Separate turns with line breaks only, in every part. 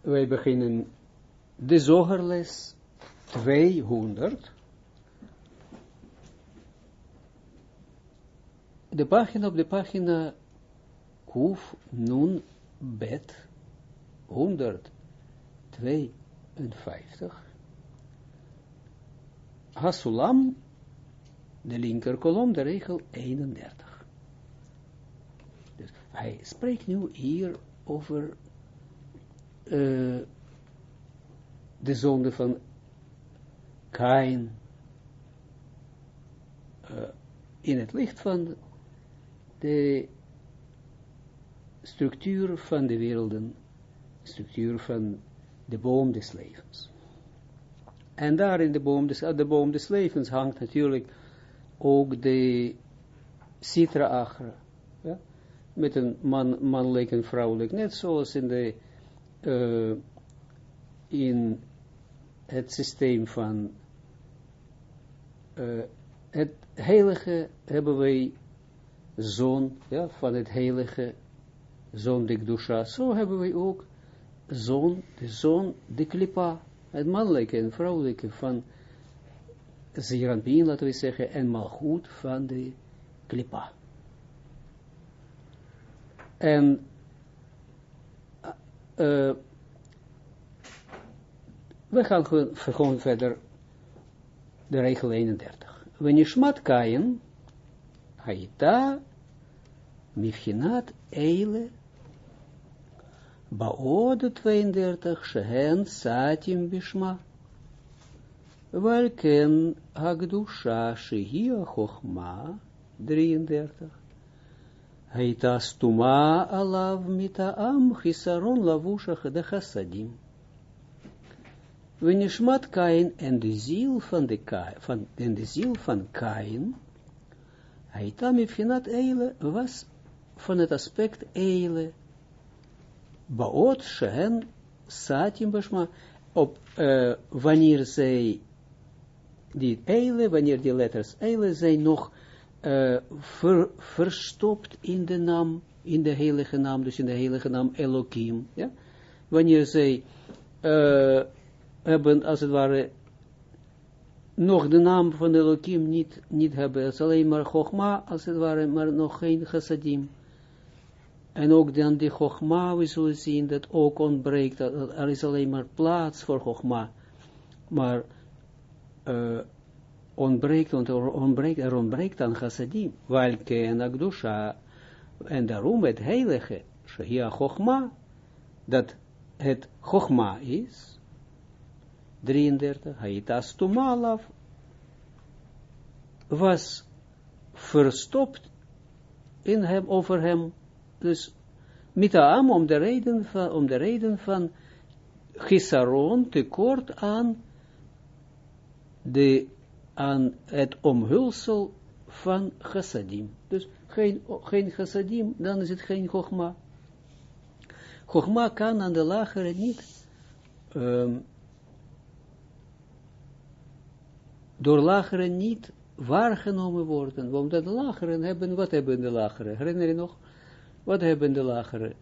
Wij beginnen de zogerles 200. De pagina op de pagina Kuf Nun Bet 152. Hasulam, de linker kolom, de regel 31. Dus hij spreekt nu hier over uh, de zonde van Kain uh, in het licht van de structuur van de werelden, structuur van de boom des levens. En daar in de boom des, de boom des levens hangt natuurlijk ook de citra agra, ja? Met een man, mannelijk en vrouwelijk, net zoals in de uh, in het systeem van uh, het heilige hebben wij zoon, ja, van het heilige zoon de Gdusha, zo hebben wij ook zoon, de zoon de Klipa, het mannelijke en vrouwelijke van Zeranpien, laten we zeggen, en Malchut van de Klipa. En uh, we gaan gewoon verder de regel 31. Wanneer kaien, haita, mifchinat, eile, baode 32, shehen, satim, bishma, welken hagdusha, shehia, chochma, 33, Stuma alav mitaam chisaron lavushach de chassadim. Wenishmat Kain en de ziel van de van, en de ziel van Kain, Haita mifhinat eile, was van het aspect eile, baot shehen satim bashma, op uh, wanneer zij die eile, wanneer die letters eile zijn nog ver, verstopt in de naam, in de heilige naam, dus in de heilige naam Elohim, ja, wanneer zij uh, hebben, als het ware, nog de naam van Elohim niet, niet hebben, het is alleen maar Chogma, als het ware, maar nog geen Chassadim. En ook dan die Chogma, we zullen zien, dat ook ontbreekt, er is alleen maar plaats voor Chogma, maar uh, ontbreekt, ontbreekt, er ontbreekt aan chassadim, welke en akdusha, en daarom het heilige, shahia chogma, dat het chogma is, 33, haitas tumalaf, was verstopt in hem, over hem, dus mitaam om de reden van, om de reden van gisaron tekort aan de aan het omhulsel van chassadim. Dus geen, geen chassadim, dan is het geen chogma. Chogma kan aan de lagere niet um, door lagere niet waargenomen worden. Want de lagere hebben, wat hebben de lagere? Herinner je nog? Wat hebben de lagere?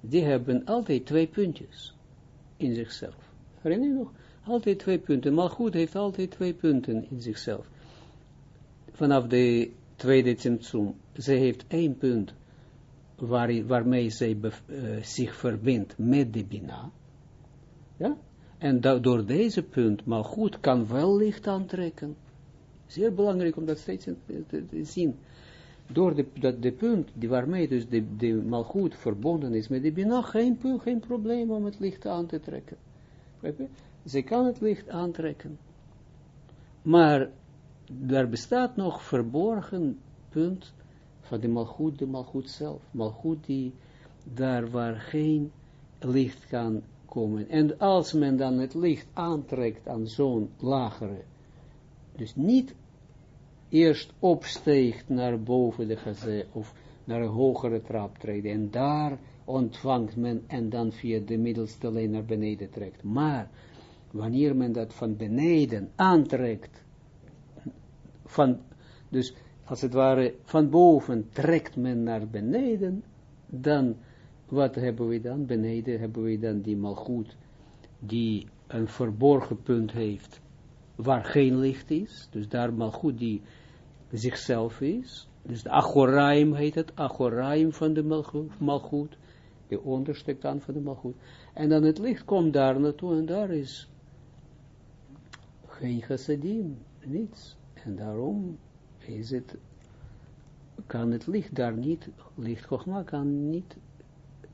Die hebben altijd twee puntjes in zichzelf. Herinner je nog? Altijd twee punten. Maar goed heeft altijd twee punten in zichzelf. Vanaf de tweede Tsimtsum. Ze heeft één punt waar, waarmee zij uh, zich verbindt met de Bina. Ja? En door deze punt, maar goed, kan wel licht aantrekken. Zeer belangrijk om dat steeds te, zien. Door de, dat de punt die waarmee dus de, de malgoed verbonden is met de Bina, geen, geen probleem om het licht aan te trekken. Ze kan het licht aantrekken. Maar er bestaat nog verborgen punt van de malgoed, de malgoed zelf. Malgoed die daar waar geen licht kan komen. En als men dan het licht aantrekt aan zo'n lagere, dus niet eerst opsteegt naar boven de gazé of naar een hogere trap treden en daar ontvangt men en dan via de middelste lijn naar beneden trekt. Maar wanneer men dat van beneden aantrekt, van, dus als het ware van boven trekt men naar beneden, dan wat hebben we dan? Beneden hebben we dan die malgoed, die een verborgen punt heeft, waar geen licht is. Dus daar malgoed die zichzelf is. Dus de achoraim heet het, achoraim van de malgoed, de onderste kant van de malgoed. En dan het licht komt daar naartoe en daar is geen chassadim, niets. En daarom is het, kan het licht daar niet, licht Chogma kan niet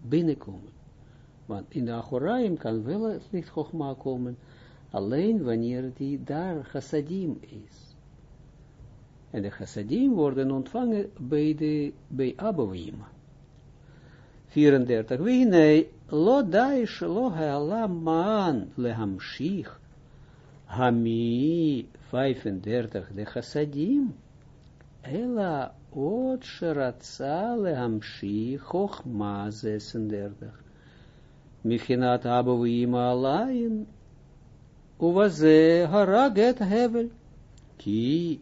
binnenkomen. Want in de Achoraim kan wel het licht Chogma komen, alleen wanneer die daar chassadim is. En de chassadim worden ontvangen bij, de, bij Abouima. 34. Wie nee, lo daish lo healam maan lehamshich Hami 35, de chassadim, Ela ot sheratza lehamshi chochma 36. Michinat abu ima alayin, uwaze haraget hevel, ki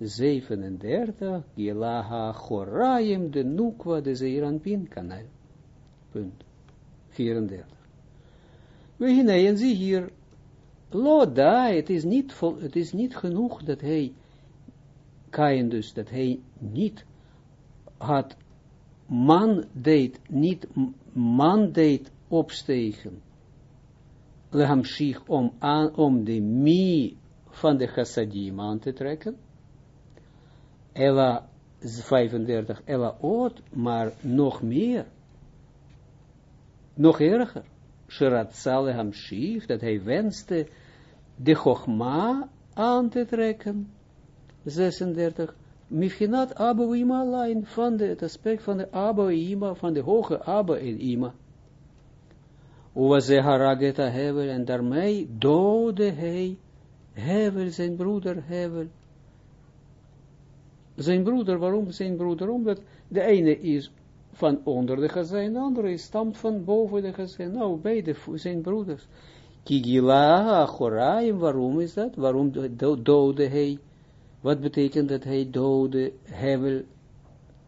37, gilaha chorayim de nukwa de zeiranpin kanal. Punt. 34. We hineien zie hier Lo da, het is niet, het is niet genoeg dat hij, Kain dus, dat hij niet had man deed, niet man deed opstegen, lehamshich om, om de mi van de chassadim aan te trekken, Ella 35, Ella oot, maar nog meer, nog erger, Shiratzal Hamshich, dat hij wenste de Chogma aan te trekken. 36. Mifhinat Abba Ima lijn van de, het aspect van de Abba Ima, van de hoge Abba en Ima. Uwaze harageta hevel, en daarmee dode hij hevel, zijn broeder hevel. Zijn broeder, waarom zijn broeder? Omdat de ene is van onder de gezin, de andere stamt van boven de gezin. Nou, beide zijn broeders. Kigila Achoraim, waarom is dat? Waarom doodde hij? Wat betekent dat hij doodde Hevel,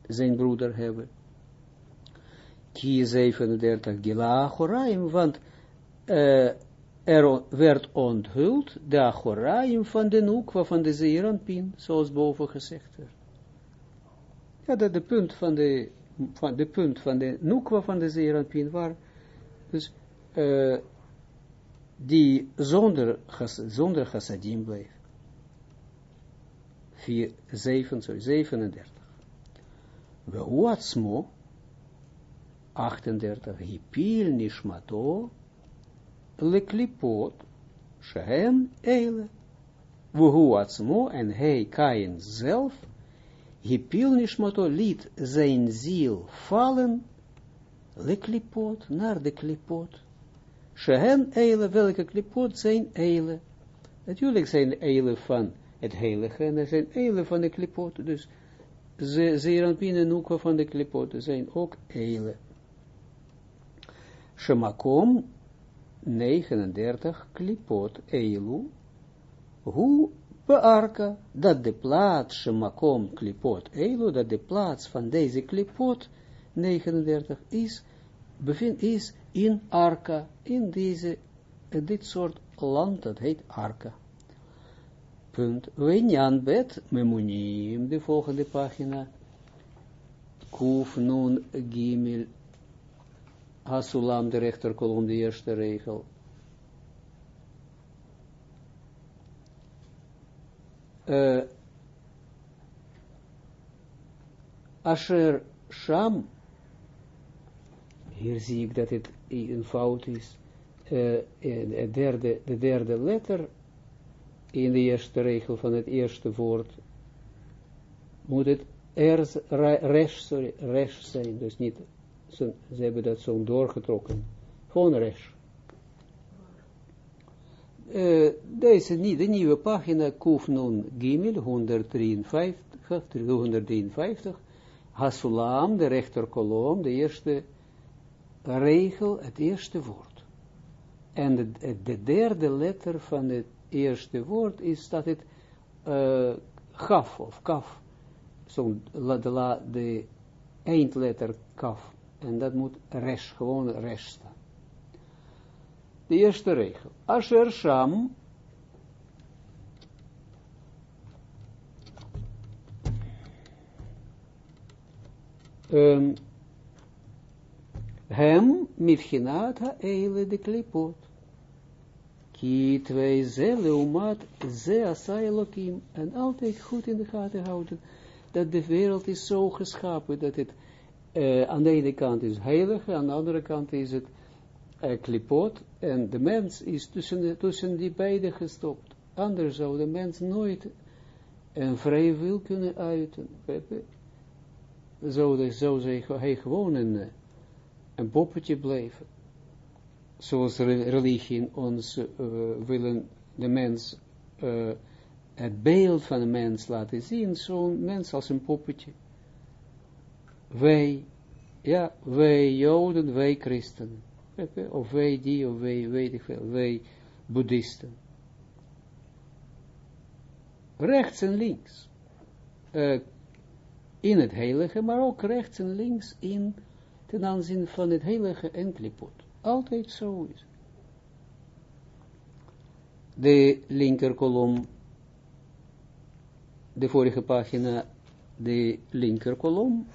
zijn broeder Hevel? Ki 37 Gila Achoraim, want uh, er werd onthuld de Achoraim van de Nukwa van de Zeeranpin, zoals boven gezegd werd. Ja, dat de punt van de, van de punt van de Nukwa van de Zeeranpin waar, dus uh, die zonder, zonder chassadim bleef. 4, 7, sorry, 37. We uatsmo, 38, hipil nishmato, leklipot, shehen eile. We uatsmo, en hij, Kain zelf, hipil nishmato, liet zijn ziel vallen, leklipot, naar de klipot, Shehen eile, welke klipot zijn eile. Natuurlijk zijn eile van het heilige, en er zijn eile van de klipot, dus ze, zeeranpien en van de klipot zijn ook eile. Shemakom 39 klipot eilu, hoe bearka, dat de plaats Shemakom klipot eilu, dat de plaats van deze klipot 39 is, bevind, is in Arka, in deze, dit soort land, dat heet Arka. Punt. Wenjan bet memunim, de volgende pagina. Kuf nun gimel. Hasulam, de rechterkolom, de eerste regel. Uh, Asher Sham hier zie ik dat het een fout is. Uh, de, derde, de derde letter in de eerste regel van het eerste woord moet het ers, resh, sorry, resh zijn, dus niet, ze, ze hebben dat zo doorgetrokken, gewoon resh. Uh, deze niet, de nieuwe pagina, Kufnun Gimel, 153, 153, Hasulam, de rechterkolom, de eerste regel het eerste woord. En de, de derde letter van het eerste woord is dat het uh, gaf of kaf. Zo de, de eindletter kaf En dat moet resh, gewoon resh staan. De eerste regel. Asher Sham. Um, hem mitchinat ha-eile de klipot. Ki twee ze leumat ze asai lokim. En altijd goed in de gaten houden dat de wereld is zo geschapen dat het uh, aan de ene kant is heilig, aan de andere kant is het uh, klipot. En de mens is tussen, de, tussen die beide gestopt. Anders zou de mens nooit een vrije wil kunnen uiten. Zou, zou hij gewoon een, een poppetje blijven. Zoals religie ons uh, willen de mens uh, het beeld van de mens laten zien, zo'n mens als een poppetje. Wij, ja, wij Joden, wij christenen. Of wij die, of wij, weet ik veel, wij boeddhisten. Rechts en links. Uh, in het heilige, maar ook rechts en links in ten aanzien van het heilige en Altijd zo is De linker kolom, de vorige pagina, de linker kolom,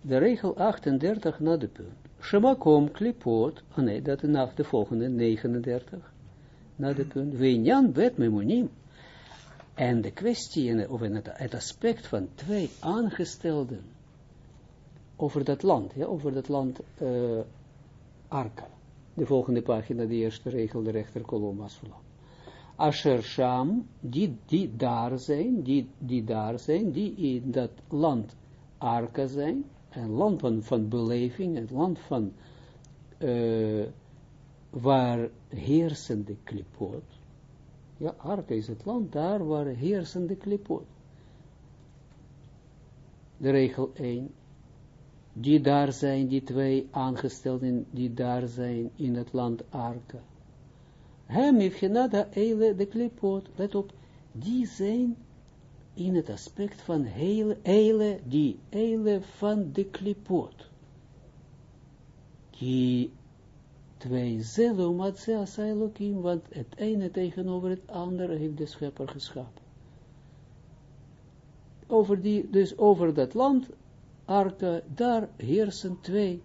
de regel 38 na de punt. Shemakom klipot, oh nee, dat is de volgende, 39, na de punt. Weinjan bet memonim. En de kwestie, of het aspect van twee aangestelden, over dat land, ja, over dat land uh, Arka. De volgende pagina, de eerste regel, de rechterkolom was verloren. Asher Sham, die, die daar zijn, die, die daar zijn, die in dat land Arka zijn, een land van, van beleving, een land van, uh, waar heersende klipot, ja, Arka is het land daar waar heersende klipot. De regel 1, die daar zijn, die twee aangestelden die daar zijn in het land Arka. Hem heeft genada eile de klipot, let op, die zijn in het aspect van hele, eile, die eile van de klipot. Die twee zelum had ze want het ene tegenover het andere heeft de schepper geschapen. Over die, dus over dat land arke, daar heersen twee,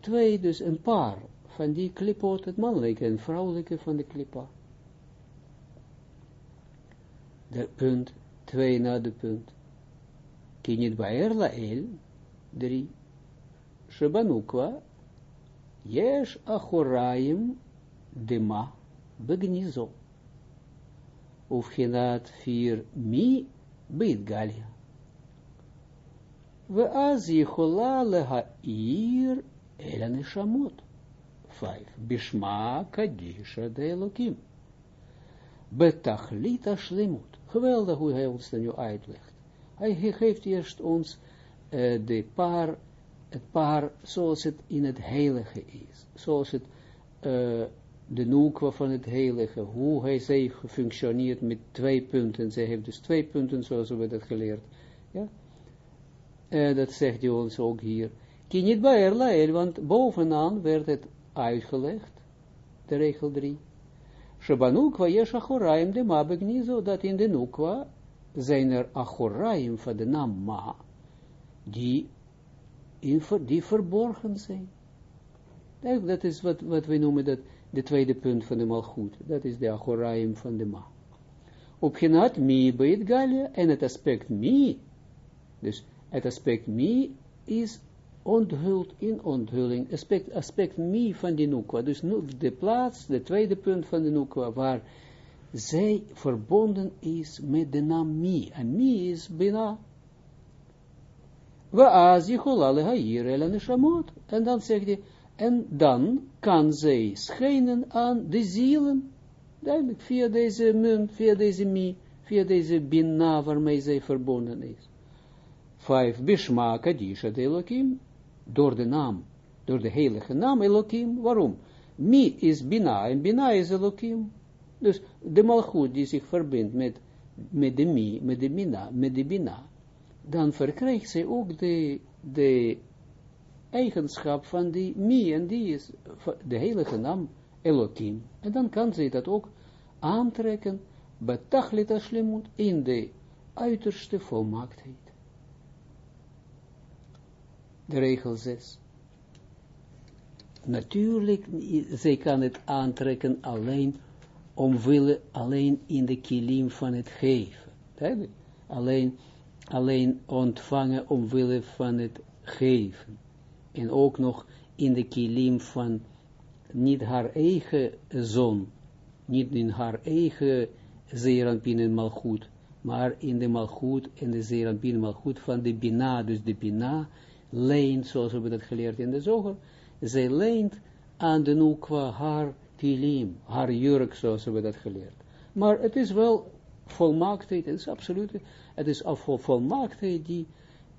twee, dus een paar van die klipot, het mannelijke en vrouwelijke van de klippa. De punt, twee na de punt. Kinit baer el, drie. Shebanukwa, yesh achoraim dema begnizo. Ufchinat vier mi bid galia. ואז יכולה להעיר אל הנשמות. 5. בשמה קדישה דאלוקים. בתכלית השלמות. Geweldig hoe hij ons dat nu uitlegt. Hij geeft eerst ons uh, de paar, het paar zoals het in het heilige is. Zoals het uh, de noekwa van het heilige, hoe hij zij functioneert met twee punten. Zij heeft dus twee punten zoals we dat geleerd. Ja? Uh, dat zegt hij ons ook hier. Kinit baer want bovenaan werd het uitgelegd, de regel 3. Shabanukwa yesh achoraim de ma begnizo, dat in de nukwa zijn er achoraim van de naam ma, die, in, die verborgen zijn. Dat is wat, wat we noemen dat, de tweede punt van de malgoed. Dat is de achoraim van de ma. Op genad mi bij het galia, en het aspect mi, dus het aspect mi is onthuld in onthulling, aspect, aspect mi van de nukwa, dus nu de plaats, de tweede punt van de nukwa, waar zij verbonden is met de naam mi, en mi is bina. En dan zegt hij, en dan kan zij schijnen aan de zielen, via deze munt, via deze mi, via deze bina waarmee zij verbonden is. Vijf, Bishma Kadisha de Elohim, door de naam, door de heilige naam Elohim. Waarom? Mi is Bina en Bina is Elohim. Dus de malchut die zich verbindt met, met de Mi, met de Bina, met de Bina, dan verkrijgt zij ook de, de eigenschap van die mi, en die is de heilige naam Elohim. En dan kan zij dat ook aantrekken, betachlit ashlemut, in de uiterste volmaaktheid. De regel 6. Natuurlijk, zij kan het aantrekken alleen omwille, alleen in de kilim van het geven. Alleen, alleen ontvangen omwille van het geven. En ook nog in de kilim van niet haar eigen zon, niet in haar eigen zeerampin en malgoed, maar in de malgoed en de zeerampin malgoed van de bina, dus de bina leent, zoals we dat geleerd in de zoger, zij leent aan de nukwa haar kilim, haar jurk, zoals we dat geleerd. Maar het is wel volmaaktheid, het is absoluut, het is volmaaktheid die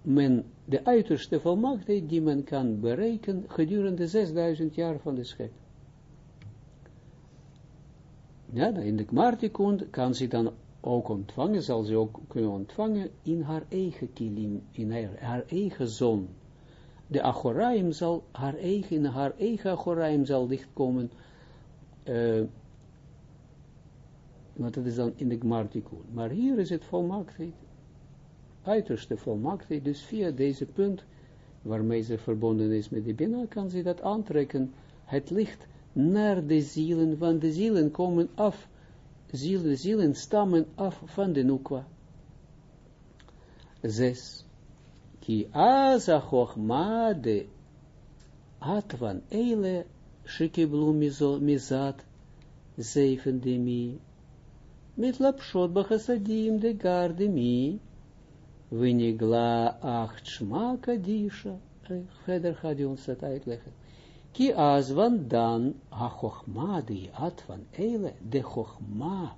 men, de uiterste volmaaktheid die men kan bereiken gedurende 6000 jaar van de schep. Ja, in de Gmartikund kan ze dan ook ontvangen, zal ze ook kunnen ontvangen in haar eigen kilim, in haar, haar eigen zon. De Achoraim zal haar eigen, in haar eigen Achoraim zal dichtkomen, uh, want dat is dan in de Gmartikun. Maar hier is het volmaaktheid, uiterste volmaaktheid, dus via deze punt, waarmee ze verbonden is met de Bina, kan ze dat aantrekken, het licht naar de zielen, want de zielen komen af, zielen, zielen stammen af van de Nukwa. Zes. Ki aza chochma de atvan eile shikiblu mizat zevende mi. Mit lapshot bachasadim de garde mi. Vinigla acht shma kadisha verder gaat ons dat uitleggen Ki as van dan die at van eile, de chochma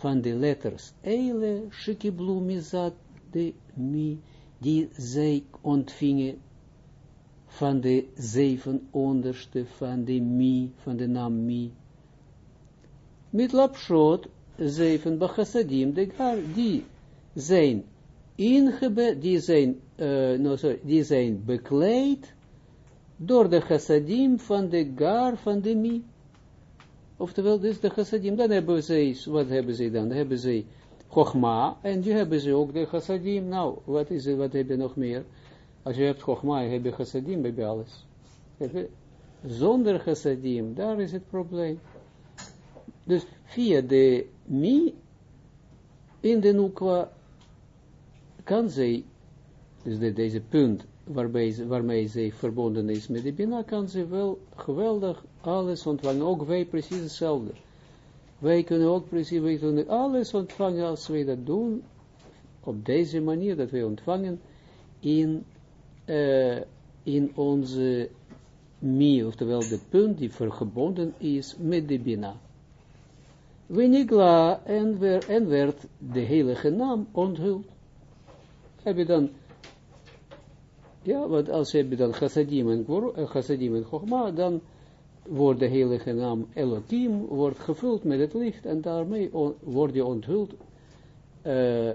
van de letters eile, shikiblu mizat de mi, die zij ontvingen van de zeven onderste van de mi, van de naam mi. Met lapshot, zeven bachasadim, de gar, die zijn ingebe, die zijn, uh, no, sorry, die zijn bekleed door de chassadim van de gar van de mi. Oftewel, dus de chassadim, dan hebben ze, wat hebben ze dan? Dan hebben ze chogma, en die hebben ze ook de chassadim. Nou, wat is het, wat heb je nog meer? Als je hebt chogma, heb je chassadim, heb je alles. Zonder chassadim, daar is het probleem. Dus via de mi, in de nukwa, kan zij, dus de, deze punt, waarbij, waarmee zij verbonden is met de Bina, kan ze wel geweldig alles ontvangen. Ook wij precies hetzelfde. Wij kunnen ook precies, wij kunnen alles ontvangen als wij dat doen, op deze manier dat wij ontvangen in, uh, in onze mi, oftewel de punt die vergebonden is met de Bina. Wenigla en, en werd de heilige naam onthuld. Heb je dan ja, want als je dan chassadim en, eh, chogma, dan wordt de heilige naam Elohim, wordt gevuld met het licht, en daarmee on, word je onthuld, uh,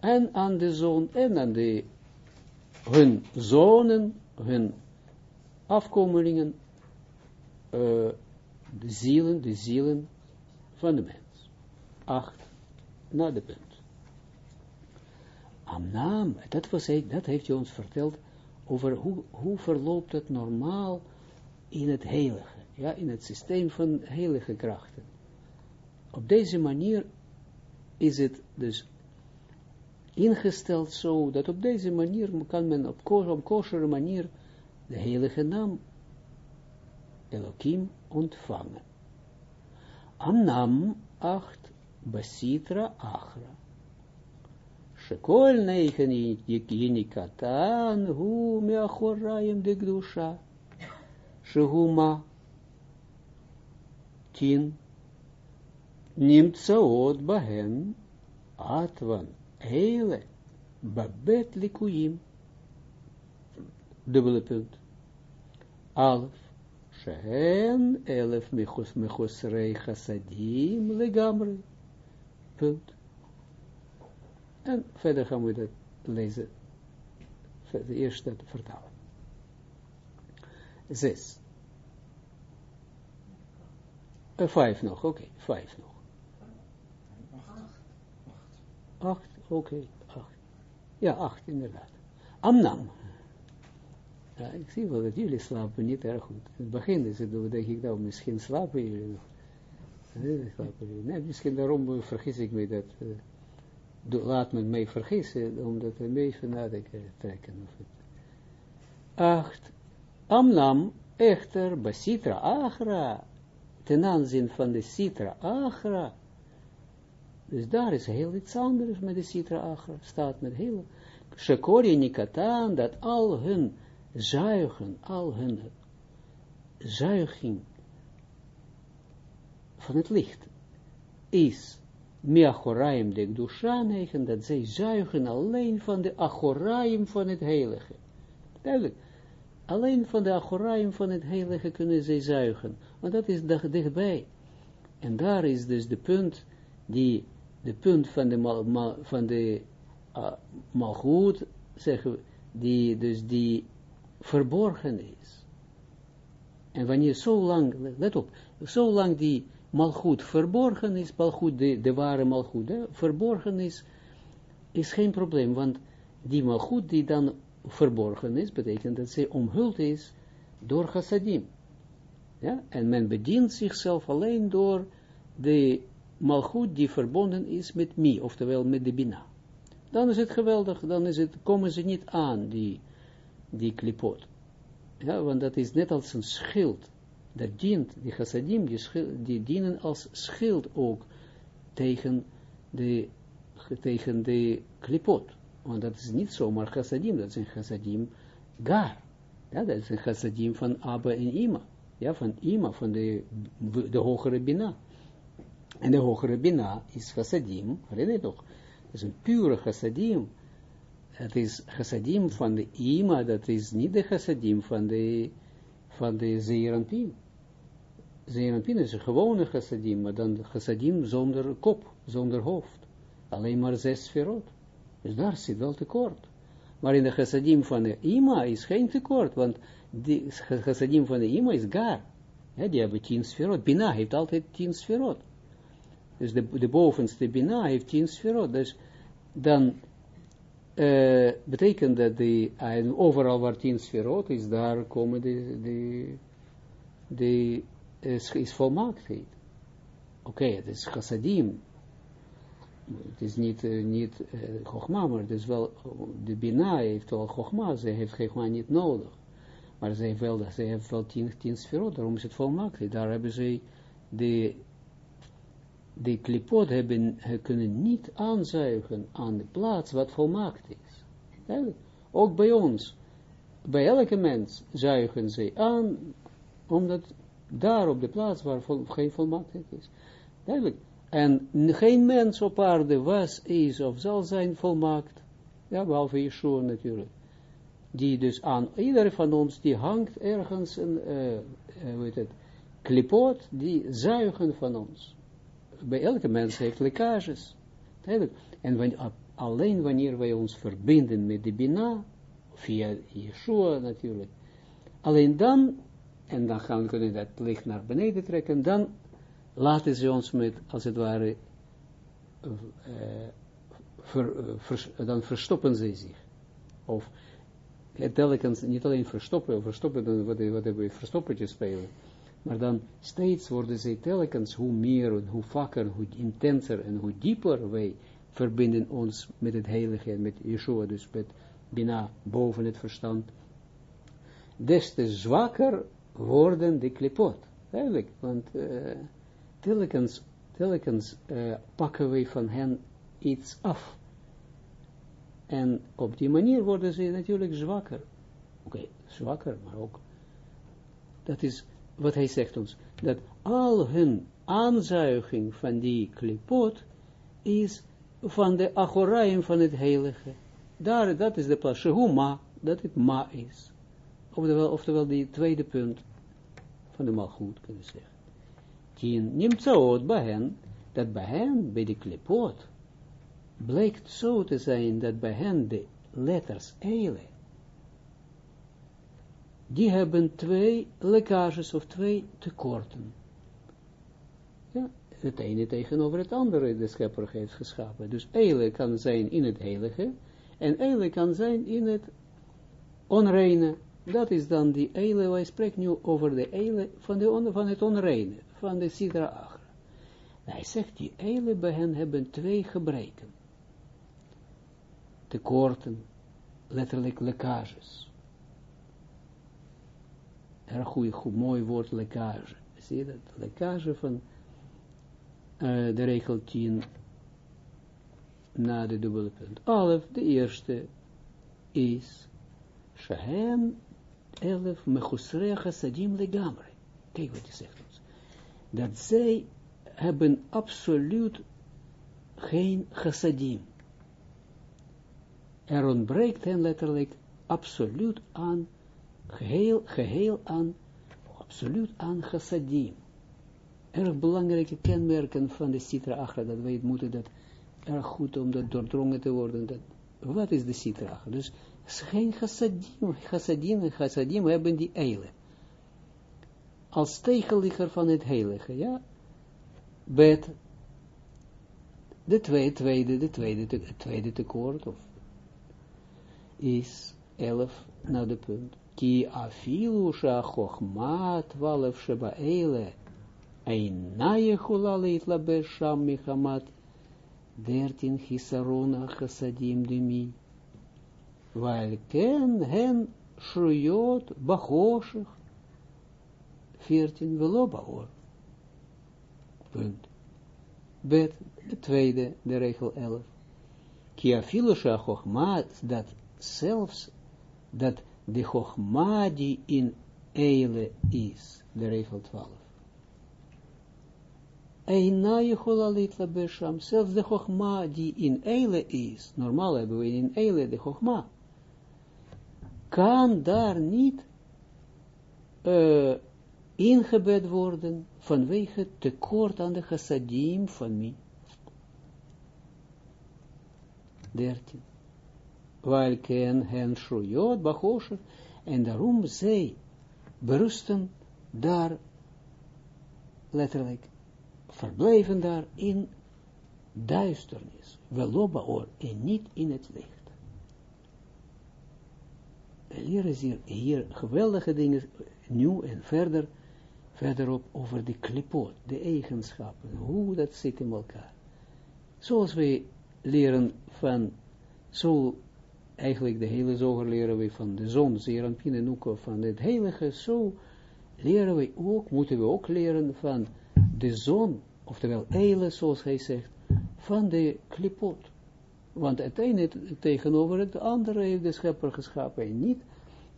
en aan de zon, en aan de, hun zonen, hun afkomelingen, uh, de zielen, de zielen van de mens. Acht, na de punt. Amnaam, dat, was, dat heeft hij ons verteld over hoe, hoe verloopt het normaal in het heilige, ja, in het systeem van heilige krachten. Op deze manier is het dus ingesteld zo, dat op deze manier kan men op, kosher manier de heilige naam Elohim ontvangen. Amnam 8 Basitra Achra. Neichen yinikatan hu meachorayim de gdusha. Shehuma tin nimtsaot bahen atvan hele babet likuyim. Dubbele punt. Alf. Shehen elef mechus mechusrei chassadim legamre. Punt. En verder gaan we dat lezen, de eerste vertalen. Zes. Uh, vijf nog, oké, okay, vijf nog. Acht, oké, okay, acht. Ja, acht inderdaad. Amnam. Ja, ik zie wel dat jullie slapen niet erg goed. In het begin is het, denk ik, nou, misschien slapen jullie nog. Nee, slapen jullie. Nee, misschien daarom vergis ik me dat, uh, laat me mij vergissen, omdat we mee nadenken trekken. Acht. Amnam, echter, basitra agra, ten aanzien van de Sitra Agra. Dus daar is heel iets anders met de Sitra Agra. Staat met heel. Shekori Nikatan, dat al hun zuigen, al hun zuiging van het licht is Miachoraim de Gdusha negen, dat zij zuigen alleen van de Achoraim van het heilige. Duidelijk. Alleen van de Achoraim van het heilige kunnen zij zuigen. Want dat is dichtbij. En daar is dus de punt, die, de punt van de, mal, van de uh, malgoed, zeggen die, dus die verborgen is. En wanneer zo lang, let op, zo lang die malgoed verborgen is, malgoed, de, de ware malgoed, hè, verborgen is, is geen probleem, want die malgoed die dan verborgen is, betekent dat zij omhuld is door chassadim. Ja? En men bedient zichzelf alleen door de malgoed die verbonden is met mi, oftewel met de bina. Dan is het geweldig, dan is het, komen ze niet aan, die, die klipot. Ja, want dat is net als een schild. Dat dient, die chassadim, die, die dienen als schild ook tegen de, tegen de klipot. Want dat is niet zomaar chassadim, dat een chassadim gar. Dat is een chassadim van Abba en Ima. Ja, van Ima, van de, de hogere Bina. En de hogere Bina is chassadim, herinner je toch? Dat is een pure chassadim. Het is chassadim van de Ima, dat is niet de chassadim van de, van de Zeeranpin. Zeeranpin is een gewone chassadim, maar dan chassadim zonder kop, zonder hoofd. Alleen maar zes sferot. Dus daar zit wel tekort. Maar in de chassadim van de ima is geen tekort, want de chassadim van de ima is gar. Ja, die hebben tien sferot. Bina heeft altijd tien sferot. Dus de, de bovenste Bina heeft tien sferot. Dus dan uh, betekent dat de, uh, overal waar tien sferot is, daar komen de, de, de is, is volmaaktheid. Oké, okay, het is chassadim, het is niet, uh, niet uh, maar het is wel, de Bina heeft wel Chogma, ze heeft Chogma niet nodig. Maar ze heeft wel, ze heeft wel tien, tien sferot, daarom is het volmaakt. Daar hebben ze de, de klipot hebben, kunnen niet aanzuigen aan de plaats wat volmaakt is. Ook bij ons, bij elke mens zuigen ze aan, omdat daar op de plaats waar geen volmaaktheid is. Duidelijk. En geen mens op aarde was, is of zal zijn volmaakt. Ja, behalve Yeshua natuurlijk. Die dus aan ieder van ons, die hangt ergens een, uh, hoe het, klipot, die zuigen van ons. Bij elke mens heeft lekkages. En alleen wanneer wij ons verbinden met de Bina, via Yeshua natuurlijk, alleen dan, en dan gaan we kunnen dat licht naar beneden trekken, dan laten ze ons met, als het ware, ver, vers, dan verstoppen ze zich. Of telkens niet alleen verstoppen, verstoppen, dan wat, wat hebben we verstoppertjes spelen, maar dan steeds worden ze telkens hoe meer en hoe vaker, hoe intenser en hoe dieper wij verbinden ons met het heilige met Yeshua, dus met Bina boven het verstand, des te zwakker worden de klipot. Eigenlijk, want uh, telkens, uh, pakken wij van hen iets af. En op die manier worden ze natuurlijk zwakker. Oké, zwakker, maar ook, dat is wat hij zegt ons, dat al hun aanzuiging van die klipot is van de achoraim van het heilige. Daar, dat is de plaats, dat het ma is. Oftewel, oftewel die tweede punt van de malgoed, kunnen we zeggen tien, nimtzaot bij hen, dat bij hen, bij de klipot, blijkt zo te zijn dat bij hen de letters eile, die hebben twee lekkages of twee tekorten. Ja, het ene tegenover het andere de schepper heeft geschapen. Dus eile kan zijn in het heilige, en eile kan zijn in het onreine. Dat is dan die eile, wij spreken nu over de eile van, de van het onreine, van de sidra agra. Hij zegt, die eile bij hen hebben twee gebreken. Tekorten, letterlijk lekkages. Erg goed, goed, mooi woord lekkage. Zie je dat? Lekkage van uh, de regel 10 na de dubbele punt. Alef, de eerste is Shahem elef mechusrea chassadim legamre. Kijk wat hij zegt ons. Dat zij hebben absoluut geen chassadim. Er ontbreekt hen letterlijk absoluut aan, geheel, geheel aan, absoluut aan chassadim erg belangrijke kenmerken van de Sitra Achra, dat wij moeten dat erg goed om dat doordrongen te worden. Dat, wat is de Sitra Achra? Dus geen chassadim, chassadim en chassadim hebben die eilen. Als tegenligger van het heilige, ja. Bet, de tweede, tweede, de tweede, de tweede tekort, of is elf naar de punt. Ki afilu sha chochma twalef sheba eile Eina jechula leitlabesh sham michamat dertin hisarona chassadim demi. Ken hen shruyot bachoshig veertien velo baor. Punt. Bet, de tweede, de regel 11. Kia filosha chochmat, dat zelfs, dat de chochma die in eile is, de regel 12. Eina jechola litla besham. Zelfs de chogma die in eile is, normaal hebben in eile de chogma, kan daar niet uh, ingebed worden vanwege tekort aan de chassadim van mij. 13. Welken hen shruyot bachosher, en daarom zij berusten daar letterlijk verblijven daar in duisternis, oor, en niet in het licht. Leren hier, geweldige dingen, nu en verder, verderop over de klipot, de eigenschappen, hoe dat zit in elkaar. Zoals we leren van, zo eigenlijk de hele zoger leren we van de zon, Zeranpine Nuko, van het heilige, zo leren we ook, moeten we ook leren van de zon, oftewel eilen, zoals hij zegt, van de klipot. Want het ene tegenover het andere heeft de schepper geschapen. En niet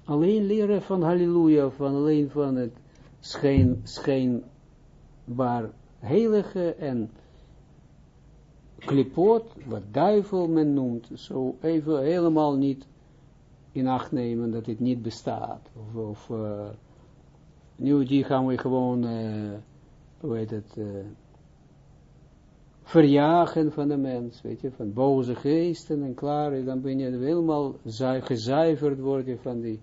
alleen leren van halleluja, van alleen van het schijn, schijnbaar heilige en klipot, wat duivel men noemt, zo even helemaal niet in acht nemen dat het niet bestaat. Of, of uh, nu die gaan we gewoon uh, hoe heet het, uh, verjagen van de mens, weet je, van boze geesten en klaar, dan ben je helemaal gezuiverd worden van die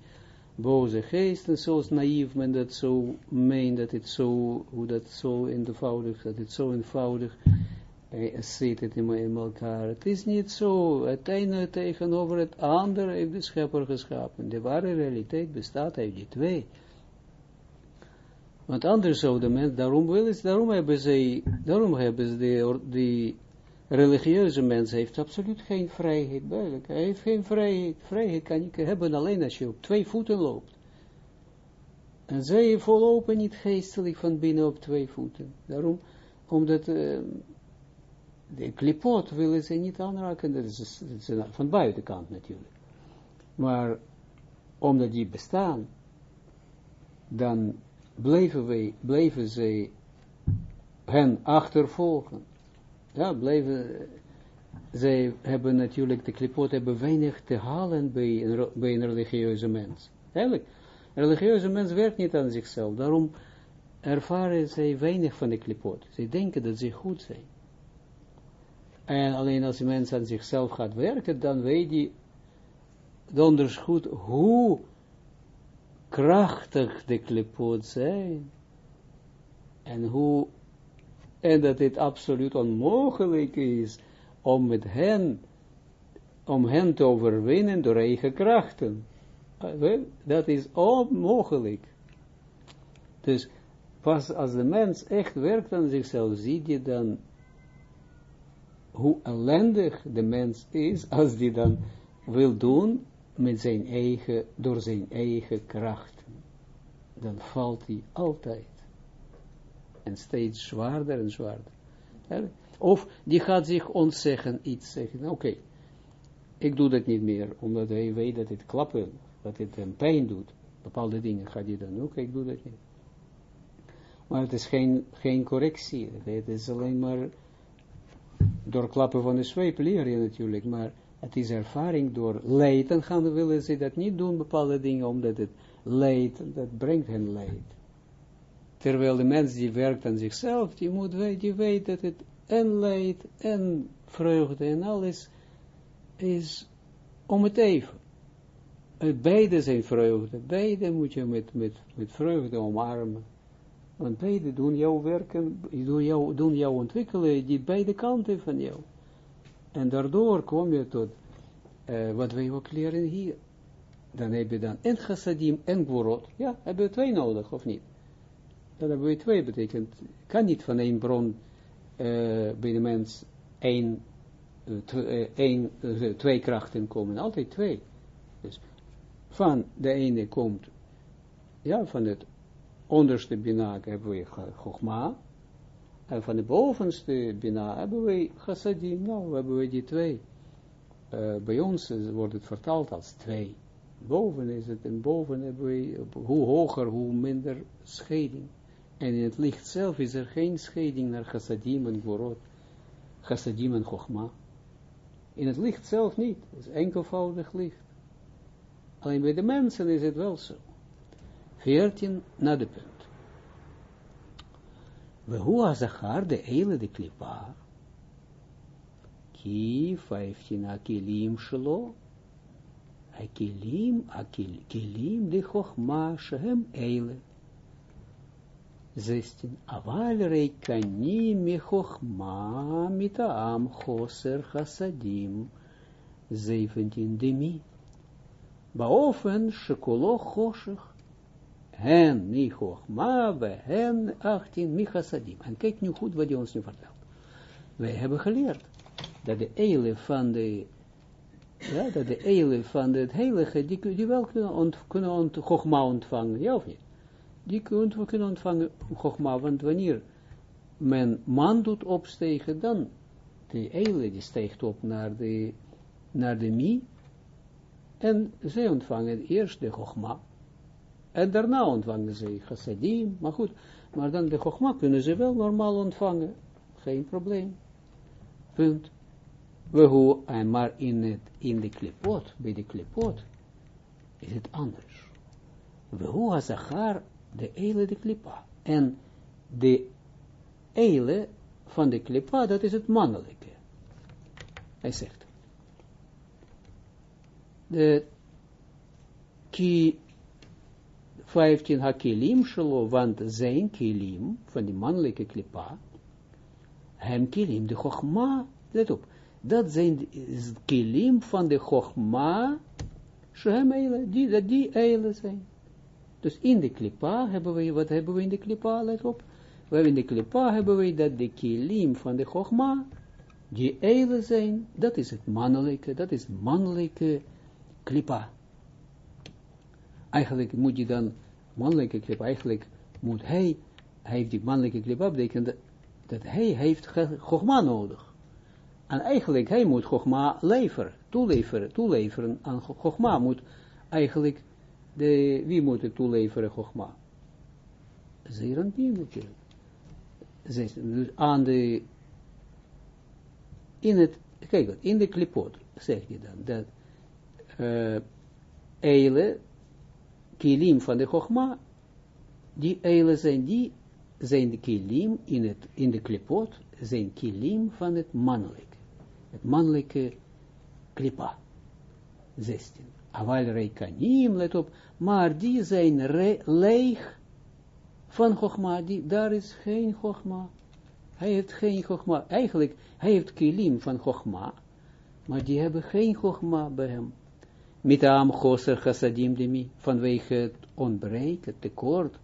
boze geesten, zoals naïef men dat zo meent, dat het zo, hoe dat zo eenvoudig, dat het zo eenvoudig eh, zit het in, elkaar. Het is niet zo, het ene tegenover het andere heeft de schepper geschapen. De ware realiteit bestaat uit die twee. Want anders zou de mens, daarom, willen, daarom hebben ze, daarom hebben ze, de, die religieuze mens heeft absoluut geen vrijheid, duidelijk. Hij heeft geen vrijheid. Vrijheid kan je hebben alleen als je op twee voeten loopt. En zij vollopen niet geestelijk van binnen op twee voeten. Daarom, omdat uh, de klipot willen ze niet aanraken, dat is, dat is van buitenkant natuurlijk. Maar omdat die bestaan, dan bleven, wij, bleven zij hen achtervolgen. Ja, bleven, zij hebben natuurlijk, de klipot hebben weinig te halen bij een, bij een religieuze mens. Eigenlijk, een religieuze mens werkt niet aan zichzelf, daarom ervaren zij weinig van de klipot. Zij denken dat ze goed zijn. En alleen als een mens aan zichzelf gaat werken, dan weet hij donders goed hoe krachtig de klipot zijn, en hoe, dat het absoluut onmogelijk is, om met hen, om hen te overwinnen door eigen krachten. Ah, dat is onmogelijk. Dus pas als de mens echt werkt aan zichzelf, ziet je dan hoe ellendig de mens is, als die dan wil doen met zijn eigen, door zijn eigen krachten. Dan valt hij altijd. En steeds zwaarder en zwaarder. Of die gaat zich ontzeggen, iets zeggen, oké, ik doe dat niet meer, omdat hij weet dat het klappen, dat het hem pijn doet. Bepaalde dingen gaat hij dan ook, ik doe dat niet. Maar het is geen, geen correctie, het is alleen maar door klappen van de zweep leer je natuurlijk, maar het is ervaring door leid, dan gaan, willen ze dat niet doen, bepaalde dingen, omdat het leidt, dat brengt hen leid. Terwijl de mens die werkt aan zichzelf, die, moet, die weet dat het en leid en vreugde en alles is om het even. Beide zijn vreugde, beide moet je met, met, met vreugde omarmen. Want beide doen jouw werken, doen jou, doen jou ontwikkelen, die beide kanten van jou. En daardoor kom je tot, uh, wat wij ook leren hier. Dan heb je dan en chassadim en gvorot. Ja, hebben we twee nodig, of niet? Dan hebben we twee, betekent, kan niet van één bron uh, bij de mens één, uh, één twee krachten komen, altijd twee. Dus van de ene komt, ja, van het onderste bina hebben we Chogma, en van de bovenste bina hebben we Chassadim, nou hebben we die twee. Uh, bij ons wordt het vertaald als twee. Boven is het, en boven hebben we, hoe hoger, hoe minder scheiding. En in het licht zelf is er geen scheiding naar Chassadim en Gorot, Chassadim en Chogma. In het licht zelf niet, het is enkelvoudig licht. Alleen bij de mensen is het wel zo. 14 na de punt. We hoe azachar de hele de klipa, ki 15 akilim shelo, akilim, akilim de chochma shehem eile. 16. Aval reikani me chochma mitaam choser chasadim. 17. Demi. Baofen shekolo choshech hen mi chochma, we hen 18 mi. En kijk nu goed wat hij ons nu vertelt. Wij hebben geleerd dat de eile van de ja, dat de eile van het heilige, die, die wel kunnen, ont, kunnen ont, ontvangen, ja of niet? Die kunnen, kunnen ontvangen Chogma, want wanneer men man doet opstegen, dan de eile die steekt op naar de, naar de mi, en zij ontvangen eerst de Chogma, en daarna ontvangen ze chassadim, maar goed, maar dan de chogma kunnen ze wel normaal ontvangen. Geen probleem. Punt. We hoe, maar in, het, in de klipot, bij de klipot, is het anders. We hoe azachar de eile de klipa. En de eile van de klipa, dat is het mannelijke. Hij zegt. De ki 15 hakilim shelo, want zijn kilim, van die mannelijke klipa, hem kilim de chogma, let op, dat zijn kilim van de chogma, shehem eile, die, dat die eile zijn. Dus in de klipa hebben we, wat hebben we in de klipa, let op, we hebben in de klipa hebben we dat de kilim van de chogma, die eile zijn, dat is het mannelijke, dat is mannelijke klipa. Eigenlijk moet je dan mannelijke klip, eigenlijk moet hij, hij heeft die mannelijke klip betekent dat, hij heeft Chogma nodig. En eigenlijk, hij moet Chogma leveren, toeleveren, toeleveren aan Chogma. Moet eigenlijk, de, wie moet het toeleveren Chogma? Zeranpien natuurlijk. Dus aan de, in het, kijk, in de klipot, zegt hij dan, dat uh, Eile, kilim van de Chogma, die eilen zijn, die zijn de kilim in, het, in de klipot, zijn kilim van het mannelijke. Het mannelijke klipa. 16. Aval reikanim, let op, maar die zijn leeg van Chogma, die, daar is geen Chogma. Hij heeft geen Chogma, eigenlijk, hij heeft kilim van Chogma, maar die hebben geen Chogma bij hem. Mitaam Choser Chassadim Demi, vanwege het ontbreken, het tekort.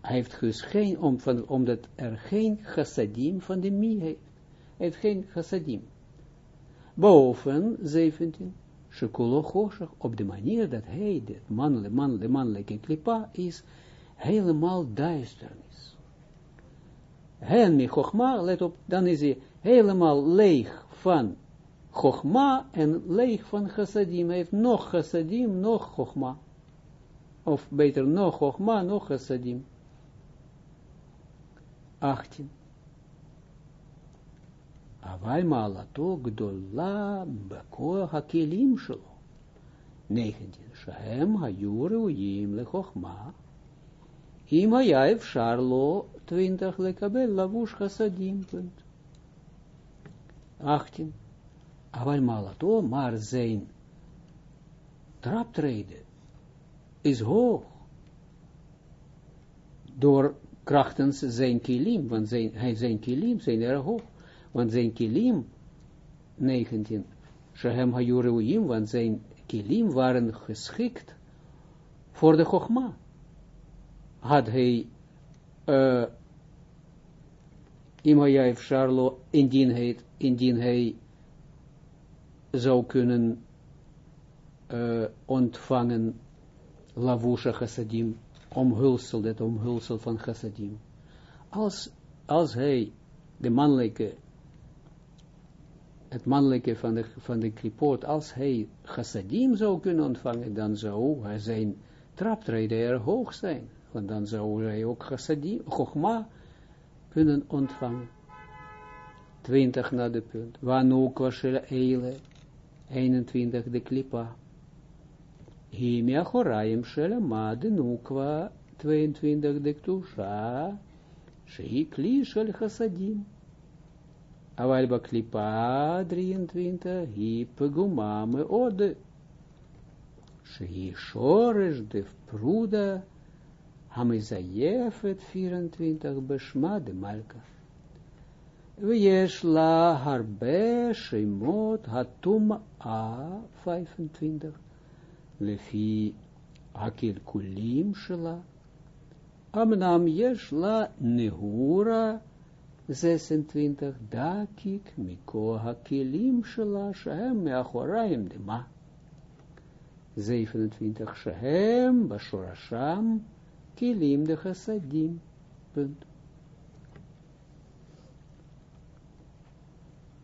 Hij heeft dus geen, om, van, omdat er geen Chassadim van de Mi heeft. Hij heeft geen Chassadim. Boven 17, Shekulo op de manier dat hij, de mannelijke, mannelijke, mannelijke klipa, is helemaal duisternis. En mi Chochma, let op, dan is hij helemaal leeg van Chogma en leeg van chassadim. Hij heeft nog chassadim, nog Chogma. Of beter, nog Chogma, nog chassadim. 18. Aval ma'alato gdola beko hakelim shelo. 19. Shahem hayure uyim lechochma. Im hayayef sharlo 20 lekabel lavush chassadim. 18. Aval malato, maar zijn traptreden is hoog. Door krachtens zijn kilim, want zijn, hij zijn kilim zijn erg hoog. Want zijn kilim, 19, Shehem Hayureuim, want zijn kilim waren geschikt voor de Chogma. Had hij, uh, Imhayaif Charlo, indien hij, indien hij zou kunnen uh, ontvangen lavusha chassadim, omhulsel, dat omhulsel van chassadim. Als, als hij de mannelijke, het mannelijke van de, van de klipot, als hij chassadim zou kunnen ontvangen, dan zou hij zijn traptreden er hoog zijn. Want dan zou hij ook chassadim, chogma kunnen ontvangen. 20 naar de punt. Wanukwa shel eile. 21 de klipa. Himia choraim shelema de nukwa 22 de ktusha. Shei kli shel chasadim. Aval ba klipa 23 hi peguma me ode. Shei shoresh de pruda. Hamizayefet 24 beshma de malka. Wees la harbe shemot hatum a 25 lefi akil kulim shela amnam yesh la nehura 26 dakik miko hakilim shela shehem meachoraim dema 27 shehem bashorasham kilim de chasadim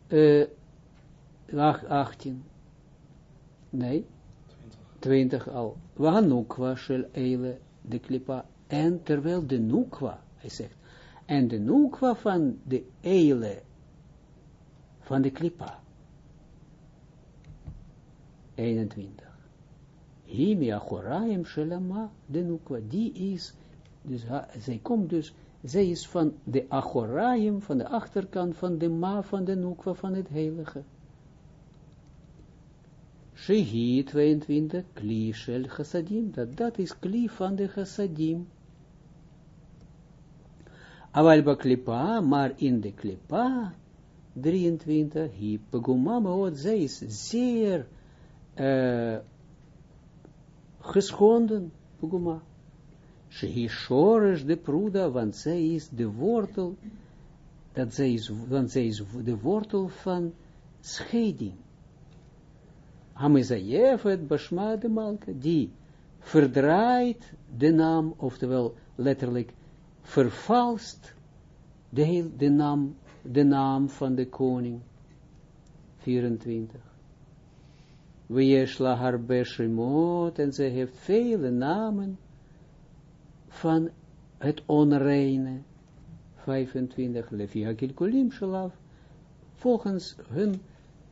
uh, 18. Nee, 20 al. Wanukwa shel eile de klipa. En terwijl de nukwa, hij zegt, en de nukwa van de eile van de klipa. 21. Himi achoraim shelama de nukwa. Die is, dus zij komt dus zij is van de achoraim, van de achterkant van de ma van de noekwa van het heilige. Shehi 22, kli shel chassadim, dat, dat is kli van de chassadim. Awalba klipa, maar in de klipa, 23, hi peguma, maar zij is zeer uh, geschonden, peguma. Shehi shoresh de pruda, want zij is de wortel, dat zij is, want zij is de wortel van scheiding. Hamizayev het bashma de malka, die verdraait de naam, oftewel letterlijk vervalst de, naam, de naam van de koning. 24. Weeshla haar beshimot, en zij heeft vele namen, van het onreine. 25, Lefia Kilkulim Shalav, volgens hun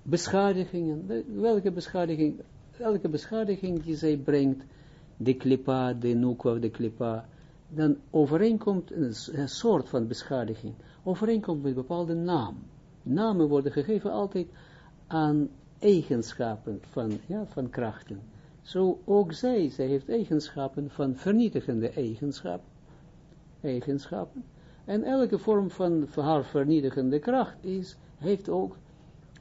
beschadigingen, welke beschadiging, elke beschadiging die zij brengt, de klipa, de nukwa, de klipa, dan overeenkomt een, een, soort van beschadiging, overeenkomt met bepaalde naam. Namen worden gegeven altijd aan eigenschappen van, ja, van krachten. Zo ook zij, zij heeft eigenschappen van vernietigende eigenschappen. eigenschappen. En elke vorm van haar vernietigende kracht is, heeft ook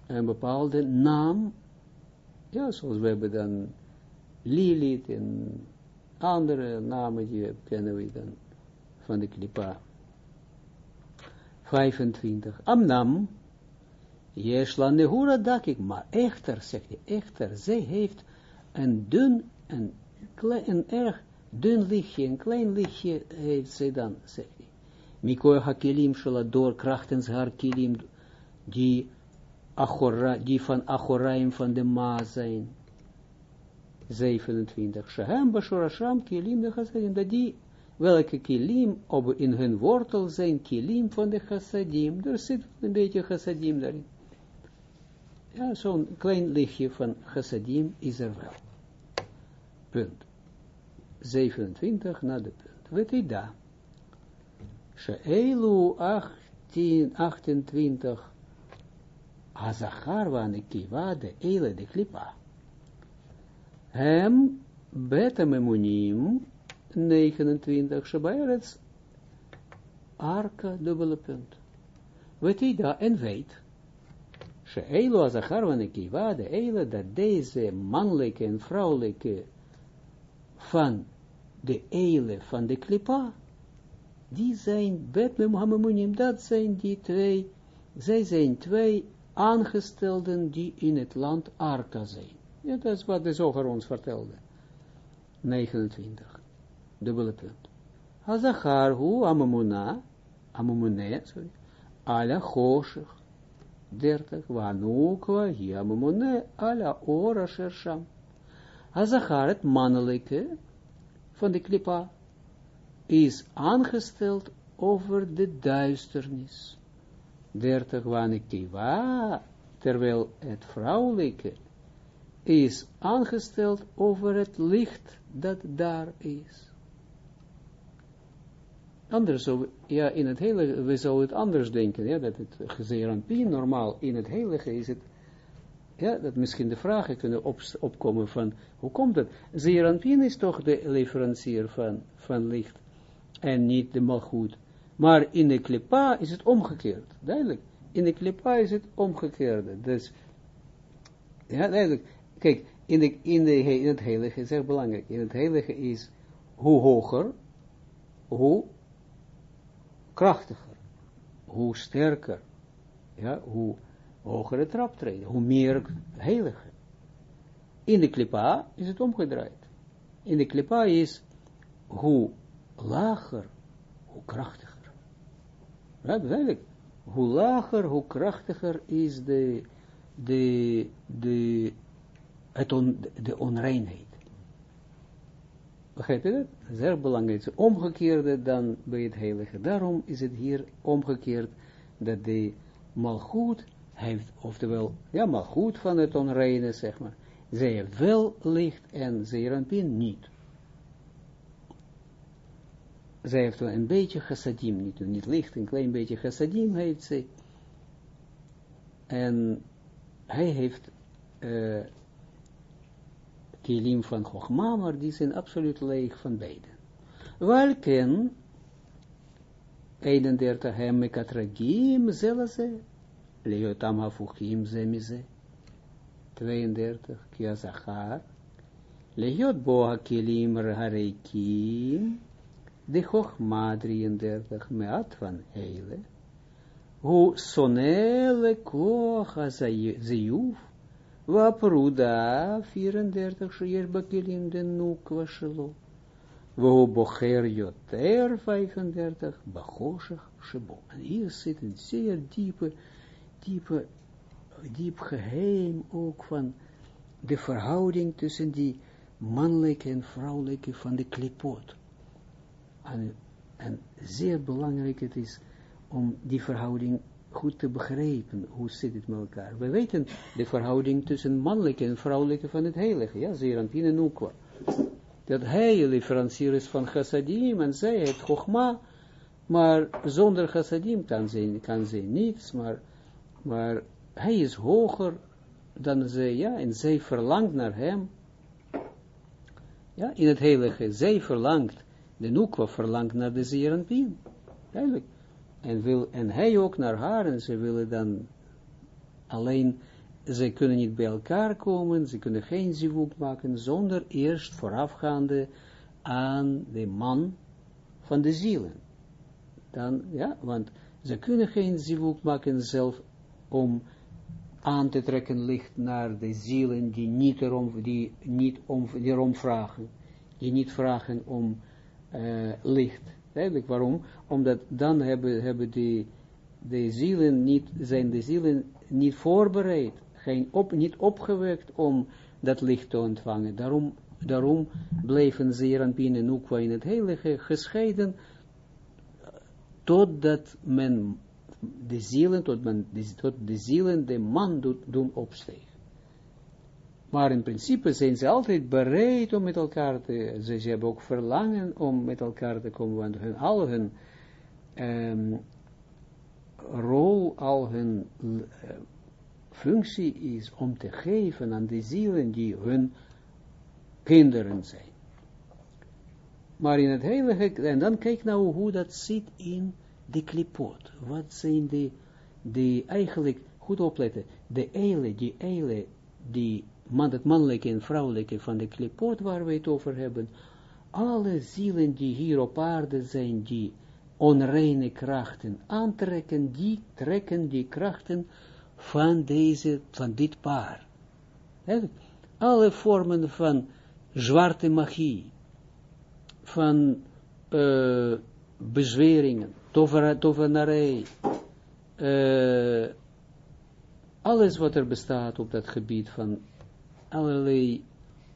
een bepaalde naam. Ja, zoals we hebben dan Lilith en andere namen die kennen we dan van de klipa. 25. Amnam, Jesla Nehura Dakik, maar echter, zegt hij, echter, zij heeft een dun, een, klein, een erg dun lichtje, een klein lichtje heeft zij dan, zegt hij. Mikoy hakilim shela door krachtens haar kilim, die, achora, die van achoraim van de ma zijn. 27. Shahem bashorasham kilim de chassadim, dat die, welke kilim op, in hun wortel zijn kilim van de chassadim, er zit een beetje chassadim daarin. Ja, zo'n klein lichtje van chassadim is er wel. Punt. 27 na de punt. Dat? Sheelu 18, 28 Azachar van Kiva, de Eile de Klipa. Hem betem emunim 29 Shabaretz Arka dubbele punt. Dat en weet Sheelo azachar van Kiva, de dat deze mannelijke en vrouwelijke van de Eile van de Klipa, die zijn, bet Mohammedunim, dat zijn die twee, zij zijn twee aangestelden die in het land Arka zijn. Ja, dat is wat de zoger ons vertelde. 29. Dubbele punt. Hazachar hu amamuna, amamune, sorry, ala choshech. 30. Wanukwa hi amamune, ala ora shersham. Hazachar, het mannelijke van de klipa, is aangesteld over de duisternis. 30 waniktiva, terwijl het vrouwelijke is aangesteld over het licht dat daar is. Anders, ja, in het heilige, we zouden het anders denken, ja, dat het gezerampie normaal in het heilige is het, ja, dat misschien de vragen kunnen op, opkomen van, hoe komt het? Zerampien is toch de leverancier van, van licht en niet de malgoed. Maar in de klipa is het omgekeerd, duidelijk. In de klipa is het omgekeerde. Dus, ja, duidelijk. Kijk, in, de, in, het heilige is echt belangrijk. In het heilige is hoe hoger, hoe krachtiger, hoe sterker, ja, hoe hogere traptreden, hoe meer heilige. In de klipa is het omgedraaid. In de klipa is hoe lager, hoe krachtiger. Ja, duidelijk. Hoe lager, hoe krachtiger is de, de, de, het on, de onreinheid. Begrijp je dat? Zeer belangrijk. Omgekeerde dan bij het heilige. Daarom is het hier omgekeerd dat de malgoed heeft, oftewel, ja, malgoed van het onreine, zeg maar. Zij heeft wel licht en zeerampin niet zij heeft wel een beetje chassadim, niet, niet licht, een klein beetje chassadim heeft zij. En hij heeft uh, kilim van Chochma, maar die zijn absoluut leeg van beide. Welken 31 hem mekatragim zelze, leotam hafuchim zemize. 32 kiazachar, leot bo hakilim hareikim, de Chochma 33, meat van Heile, hoe sonele kocha ziyuf, Wapruda 34, sheer bakilim de nukwa shelo, wo bocher joter 35, bachoshech shebo. En hier zit een zeer diepe, diepe, diep geheim ook van de verhouding tussen die mannelijke en vrouwelijke van de klipot. En, en zeer belangrijk het is om die verhouding goed te begrijpen. Hoe zit het met elkaar? We weten de verhouding tussen mannelijke en vrouwelijke van het heilige. Ja, Zeranpin en Nukwa. Dat hij leverancier is van chassadim en zij heeft chogma. Maar zonder chassadim kan zij, kan zij niets. Maar, maar hij is hoger dan zij, ja, en zij verlangt naar hem, ja, in het heilige, zij verlangt, de Nukwa verlangt naar de Zeranpien, duidelijk, en, wil, en hij ook naar haar, en ze willen dan alleen, ze kunnen niet bij elkaar komen, ze kunnen geen zivuk maken, zonder eerst voorafgaande aan de man van de zielen. Dan, ja, want ze kunnen geen zivuk maken zelf om aan te trekken licht naar de zielen die niet erom, die niet om, die erom vragen, die niet vragen om uh, licht. Eigenlijk waarom? Omdat dan hebben, hebben die, de zielen niet, zijn de zielen niet voorbereid, geen op, niet opgewekt om dat licht te ontvangen. Daarom, daarom bleven Zeranpien en Ukwa in het heilige gescheiden, totdat men de zielen, tot, men, tot de zielen de man doet, doen opstegen. Maar in principe zijn ze altijd bereid om met elkaar te, ze, ze hebben ook verlangen om met elkaar te komen, want hun, al hun um, rol, al hun uh, functie is om te geven aan de zielen die hun kinderen zijn. Maar in het heilige, en dan kijk nou hoe dat zit in de klipot. Wat zijn die, die eigenlijk, goed opletten, de eile, die eile, die man, het mannelijke en vrouwelijke van de klipot waar we het over hebben, alle zielen die hier op aarde zijn, die onreine krachten aantrekken, die trekken die krachten van deze, van dit paar. Alle vormen van zwarte magie, van uh, bezweringen, tovenarij, uh, alles wat er bestaat op dat gebied van allerlei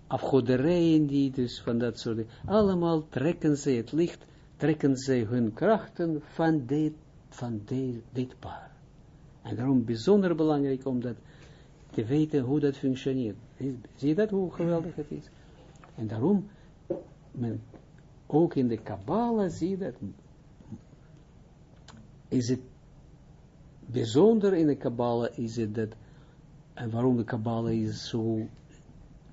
afgoderijen die dus van dat soort allemaal trekken ze het licht, trekken ze hun krachten van dit, van dit, dit paar. En daarom bijzonder belangrijk om dat te weten hoe dat functioneert. Zie je dat, hoe geweldig het is? En daarom, men, ook in de Kabbalah zie je dat, is het bijzonder in de Kabbalah is het dat, en waarom de Kabbalah is zo,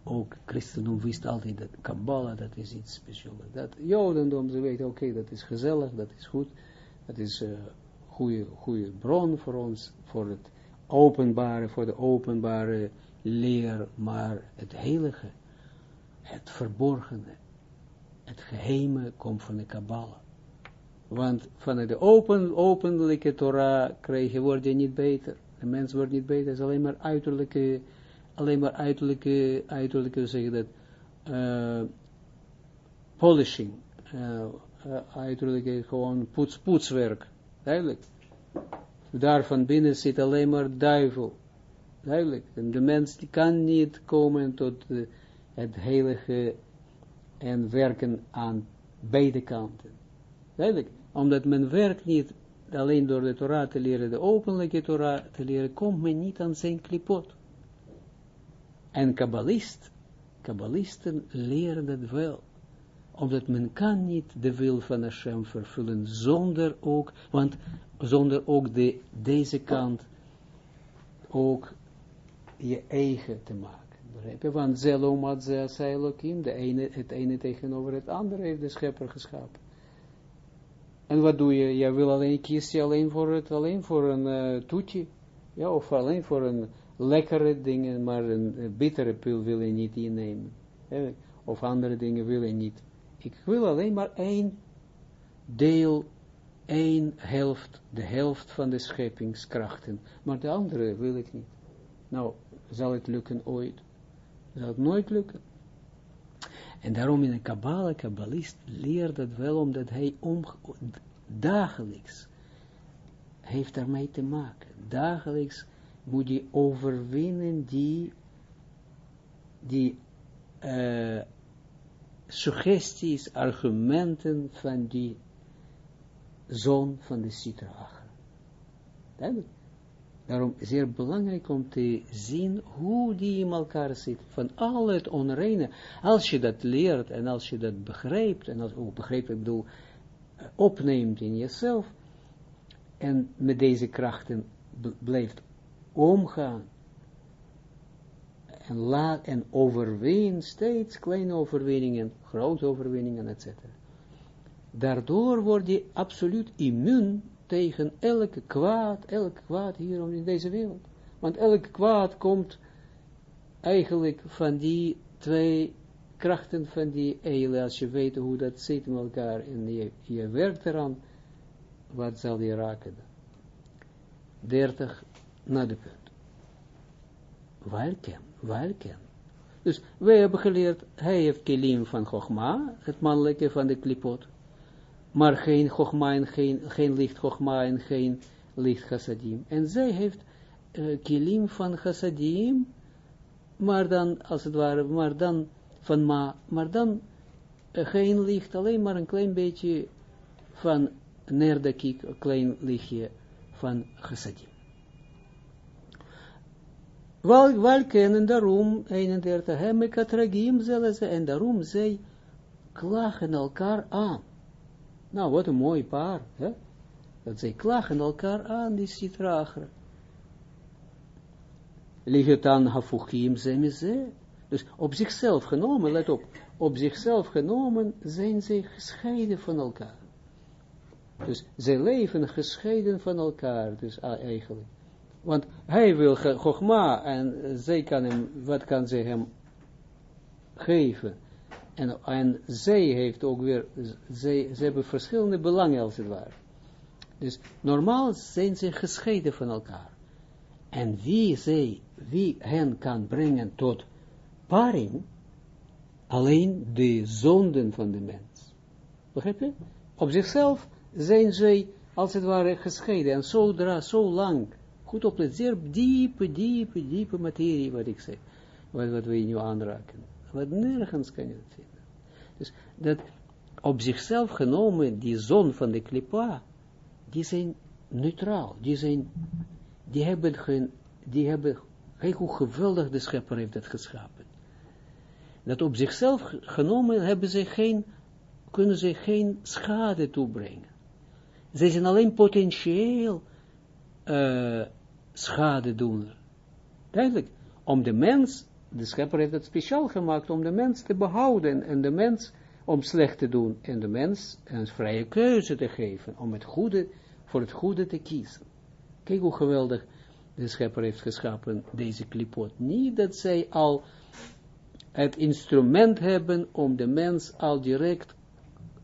ook christendom wist altijd dat Kabbalah, dat is iets speciaals. Dat Jodendom, ze weten, oké, dat is gezellig, dat is goed, dat is een uh, goede, goede bron voor ons, voor het openbare, voor de openbare leer, maar het heilige, het verborgene, het geheime komt van de Kabbalah. Want van de open, openlijke Torah krijg je, word je niet beter. De mens wordt niet beter, het is alleen maar uiterlijke, alleen maar uiterlijke, uiterlijke, zeg je dat, uh, polishing, uh, uiterlijke, gewoon poets, poetswerk, duidelijk. Daar van binnen zit alleen maar duivel, duidelijk. En de mens die kan niet komen tot het heilige en werken aan beide kanten. Duidelijk omdat men werkt niet alleen door de Torah te leren, de openlijke Torah te leren, komt men niet aan zijn klipot. En kabbalist, kabbalisten leren dat wel. Omdat men kan niet de wil van Hashem vervullen, zonder ook, want zonder ook de, deze kant ook je eigen te maken. Want Zelom de ene, het ene tegenover het andere heeft de schepper geschapen. En wat doe je? Je wil alleen, kies je alleen voor het, alleen voor een uh, toetje. Ja, of alleen voor een lekkere dingen, maar een, bittere pil wil je niet innemen. Of andere dingen wil je niet. Ik wil alleen maar één deel, één helft, de helft van de scheppingskrachten. Maar de andere wil ik niet. Nou, zal het lukken ooit? Zal het nooit lukken? En daarom in de Kabbalah, Kabbalist leert dat wel, omdat hij dagelijks heeft daarmee te maken. Dagelijks moet je overwinnen die, die uh, suggesties, argumenten van die zoon van de Sitra. Daarom is het belangrijk om te zien hoe die in elkaar zit. Van al het onreine. Als je dat leert en als je dat begrijpt. En als, oh, begrijpt, ik bedoel, opneemt in jezelf. En met deze krachten blijft omgaan. en laat en steeds kleine overwinningen, grote overwinningen, etc. Daardoor word je absoluut immuun tegen elke kwaad, elk kwaad hier in deze wereld. Want elk kwaad komt eigenlijk van die twee krachten van die eilen, als je weet hoe dat zit met elkaar en je, je werkt eraan, wat zal je raken dan? 30 naar de punt. Welken, welken. Dus wij hebben geleerd, hij heeft kelim van Chogma, het mannelijke van de klipot, maar geen Chogma en geen, geen licht Chogma en geen licht Chassadim. En zij heeft uh, kilim van Chassadim, maar dan, als het ware, maar dan van ma, maar dan uh, geen licht, alleen maar een klein beetje van nerdakik, een klein lichtje van Chassadim. Wel, wel kennen daarom, 31, hem ik zullen ze, en daarom zij klagen elkaar aan. Nou, wat een mooi paar, hè? Dat zij klagen elkaar aan, die citrager. Ligetan hafuchim ze Dus op zichzelf genomen, let op, op zichzelf genomen zijn zij gescheiden van elkaar. Dus zij leven gescheiden van elkaar, dus eigenlijk. Want hij wil Chogma en zij kan hem, wat kan ze hem geven? En, en zij heeft ook weer, zij, ze hebben verschillende belangen als het ware. Dus normaal zijn ze gescheiden van elkaar. En wie zij, wie hen kan brengen tot paring, alleen de zonden van de mens. Begrijp je? Op zichzelf zijn zij als het ware gescheiden. En zodra, zo lang, goed opletten, zeer diepe, diepe, diepe materie, wat ik zeg, wat, wat we nu aanraken. Wat nergens kan je het vinden. Dus dat op zichzelf genomen, die zon van de klipa, die zijn neutraal, die zijn, die hebben geen, die hebben, kijk hoe geweldig de schepper heeft dat geschapen. Dat op zichzelf genomen hebben ze geen, kunnen ze geen schade toebrengen. Ze zijn alleen potentieel uh, schade doen. Duidelijk, om de mens, de schepper heeft het speciaal gemaakt om de mens te behouden en de mens om slecht te doen en de mens een vrije keuze te geven om het goede, voor het goede te kiezen. Kijk hoe geweldig de schepper heeft geschapen deze klipot. Niet dat zij al het instrument hebben om de mens al direct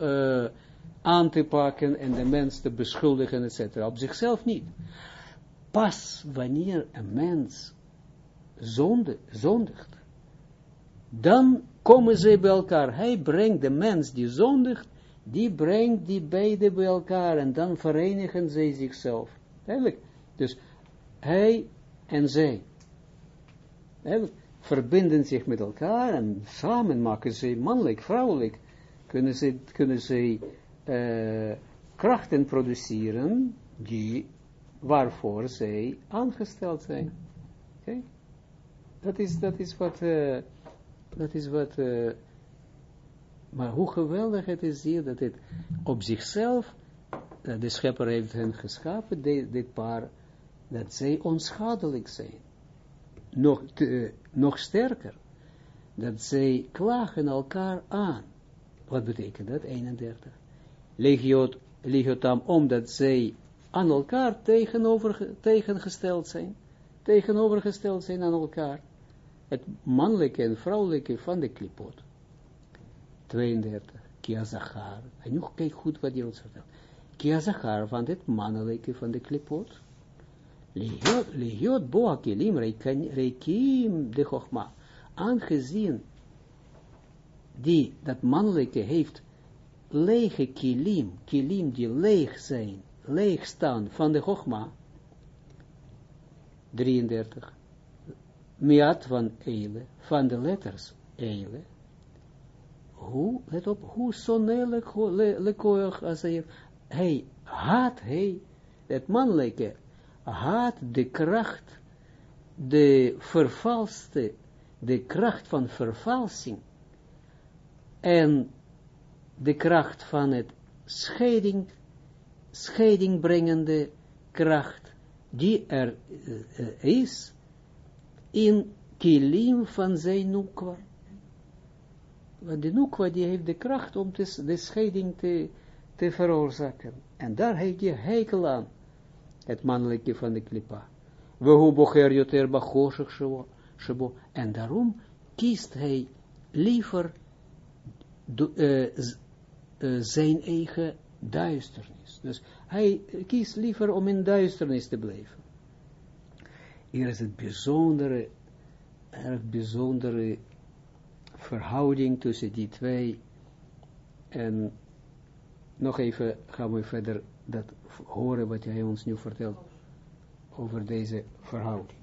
uh, aan te pakken en de mens te beschuldigen, etc. Op zichzelf niet. Pas wanneer een mens zonde, zondigt, dan komen ze bij elkaar. Hij brengt de mens die zondigt, die brengt die beide bij elkaar en dan verenigen ze zichzelf. Eigenlijk. Dus hij en zij. Verbinden zich met elkaar en samen maken ze mannelijk, vrouwelijk, kunnen ze, kunnen ze uh, krachten produceren die, waarvoor zij aangesteld zijn. Oké? Dat is, dat is wat, uh, dat is wat, uh, maar hoe geweldig het is hier, dat het op zichzelf, de schepper heeft hen geschapen, dit, dit paar, dat zij onschadelijk zijn. Nog, te, nog sterker, dat zij klagen elkaar aan. Wat betekent dat? 31 legiot, legiotam, omdat zij aan elkaar tegenover, tegengesteld zijn, tegenovergesteld zijn aan elkaar. Het mannelijke en vrouwelijke van de klipot. 32. Kiazachar. En nu kijk goed wat hij ons vertelt. Kiazachar van het mannelijke van de klipot. Legiot boa kelim reikim de chogma. Aangezien die, dat mannelijke heeft lege kilim, kilim die leeg zijn, leeg staan van de Chogma, 33, miat van Eile, van de letters Eile, hoe, let op, hoe sonnelijk, lekoog, als hij, hij haat, hij, het mannelijke, haat de kracht, de vervalste, de kracht van vervalsing, en de kracht van het scheiding, scheiding brengende kracht, die er uh, is, in kilim van zijn nukwa. Want de nukwa die heeft de kracht om de scheiding te, te veroorzaken. En daar heeft je hekel aan, het mannelijke van de klipa. We hoe bocher joter shebo. En daarom kiest hij liever uh, uh, zijn eigen duisternis. Dus hij kiest liever om in duisternis te blijven. Hier is het bijzondere, erg bijzondere verhouding tussen die twee. En nog even gaan we verder dat horen wat hij ons nu vertelt over deze verhouding.